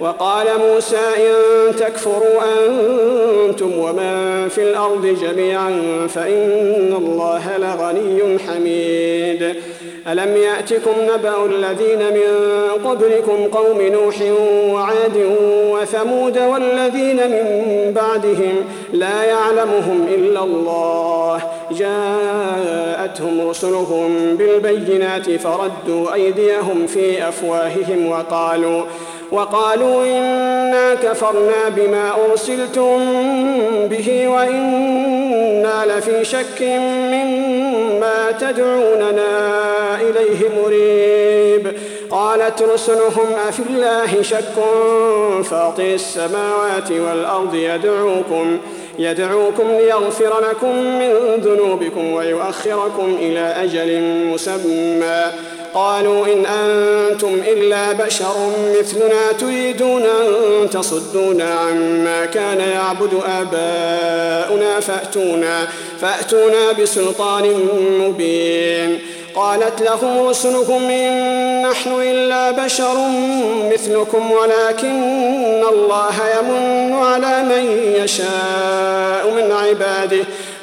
وقال موسى إن تكفروا أنتم ومن في الأرض جميعا فإن الله لغني حميد. ألم يأتكم نبأ الذين من قبلكم قوم نوح وعاد وثمود والذين من بعدهم لا يعلمهم إلا الله. جاءتهم رسلهم بالبينات فردوا أيديهم في أفواههم وقالوا وقالوا إنا كفرنا بما أرسلتم به وإنا لفي شك مما تدعوننا إليه مريب. قالت رسلهم أفي الله شك فاطر السماوات والأرض يدعوكم يدعوكم ليغفر لكم من ذنوبكم ويؤخركم إلى أجل مسمى. قالوا إن أنتم إلا بشر مثلنا تريدون أن تصدونا عما كان يعبد آباؤنا فأتونا فأتونا بسلطان مبين. قالت لهم رسلكم إن نحن إلا بشر مثلكم ولكن الله يمن على من يشاء من عباده.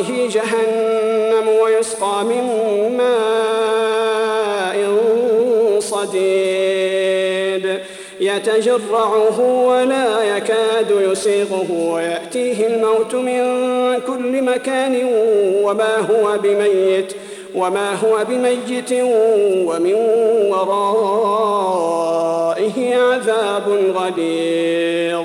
ورائه جهنم ويسقى من ماء صديد. يتجرعه ولا يكاد يسيغه ويأتيه الموت من كل مكان وما هو بميت وما هو بميت ومن ورائه عذاب غليظ.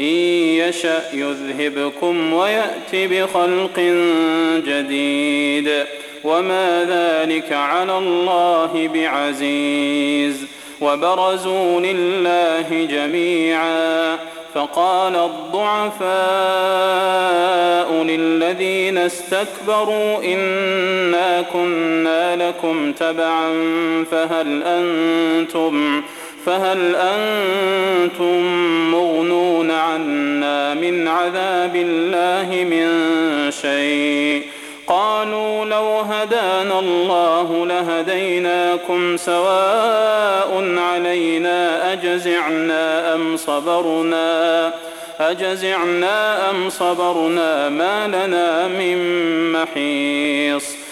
إن يشأ يذهبكم ويأت بخلق جديد. وما ذلك على الله بعزيز. وبرزوا لله جميعا. فقال الضعفاء للذين استكبروا إنا كنا لكم تبعا فهل أنتم فهل أنتم مغنون عنا من عذاب الله من شيء؟ قالوا لو هدانا الله لهديناكم سواء علينا أجزعنا أم صبرنا؟ أجزعنا أم صبرنا؟ ما لنا من محيص.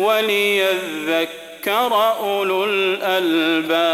وليذكر أولو الألباب.